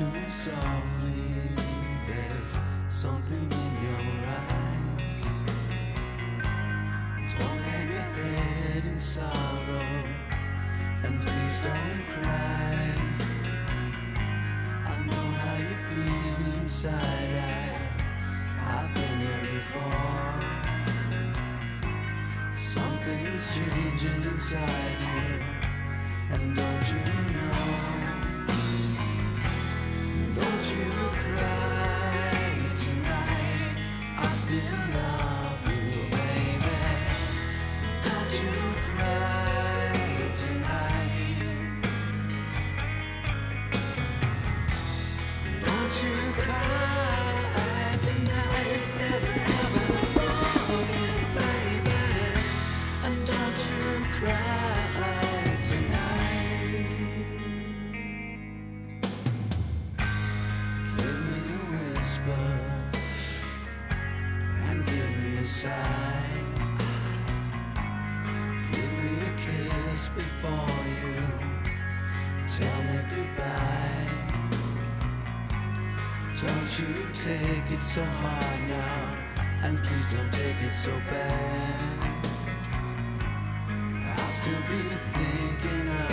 to me softly. There's something in your eyes. Don't hang your head in sorrow, and please don't cry. I know how you feel inside. I, I've been there before. Something's changing inside you, and don't you know? And give me a sigh. Give me a kiss before you tell me goodbye. Don't you take it so hard now, and please don't take it so bad. I'll still be thinking of